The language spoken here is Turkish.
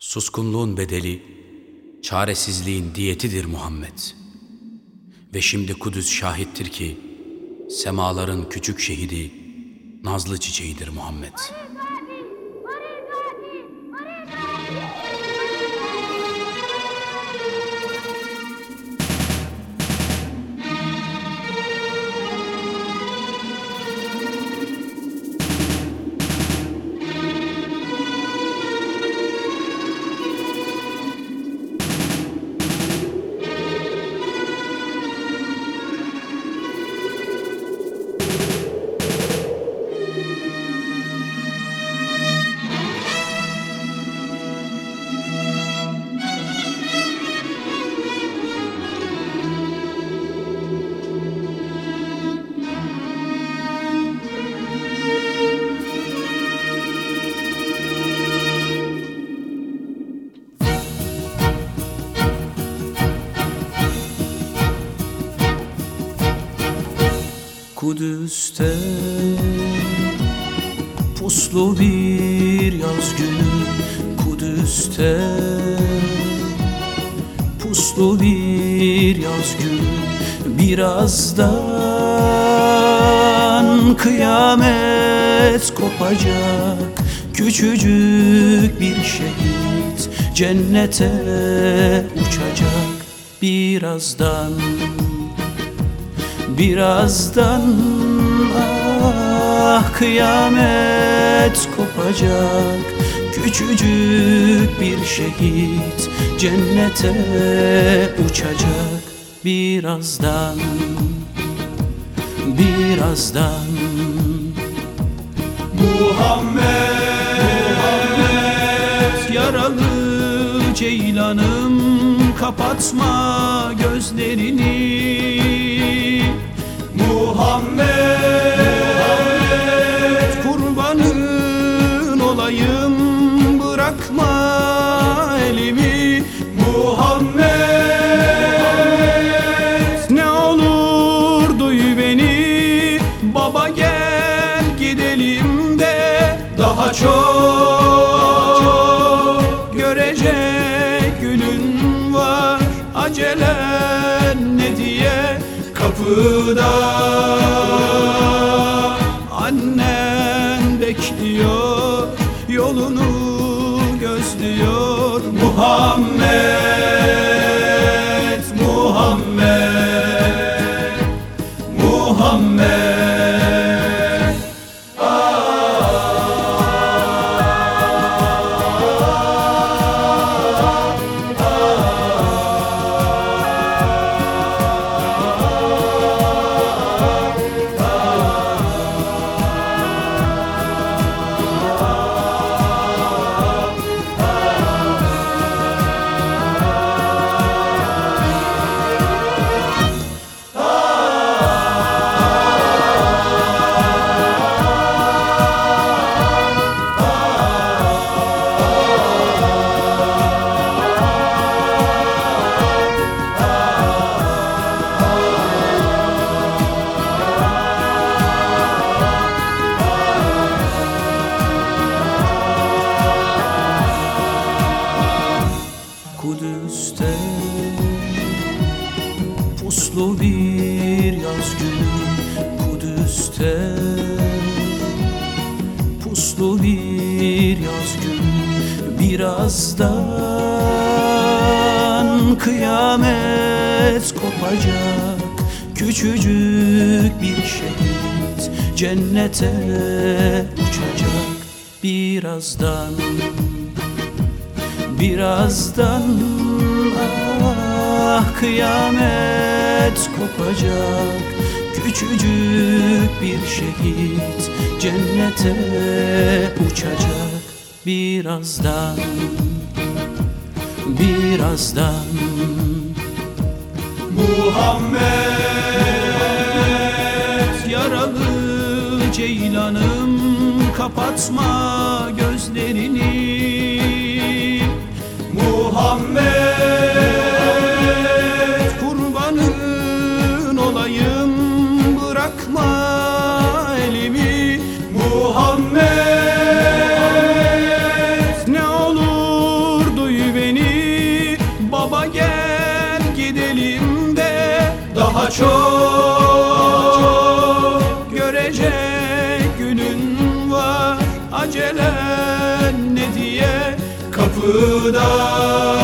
Suskunluğun bedeli, çaresizliğin diyetidir Muhammed. Ve şimdi Kudüs şahittir ki, semaların küçük şehidi, nazlı çiçeğidir Muhammed. Kudüs'te puslu bir yaz günü Kudüs'te puslu bir yaz günü Birazdan kıyamet kopacak. Küçücük bir şehit cennete uçacak. Birazdan Birazdan ah kıyamet kopacak. Küçücük bir şehit cennete uçacak. Birazdan, birazdan. Muhammed, Yaralı ceylanım kapatma gözlerini Muhammed, Kurbanın olayım bırakma elimi. Muhammed. Ne olur duy beni Baba gel gidelim de. Daha çok Görecek günün var Acelen ne diye kapıda. Annen bekliyor Yolunu gözlüyor Muhammed, puslu bir yaz günü Kudüs'te. Puslu bir yaz günü Birazdan kıyamet kopacak. Küçücük bir şehit cennete uçacak. Birazdan Birazdan ah kıyamet kopacak. Küçücük bir şehit cennete uçacak. Birazdan, birazdan. Muhammed, Yaralı ceylanım kapatma gözlerini Muhammed. Ne olur duy beni Baba gel gidelim de Daha çok Görecek günün var. Acelen ne diye Kapıda.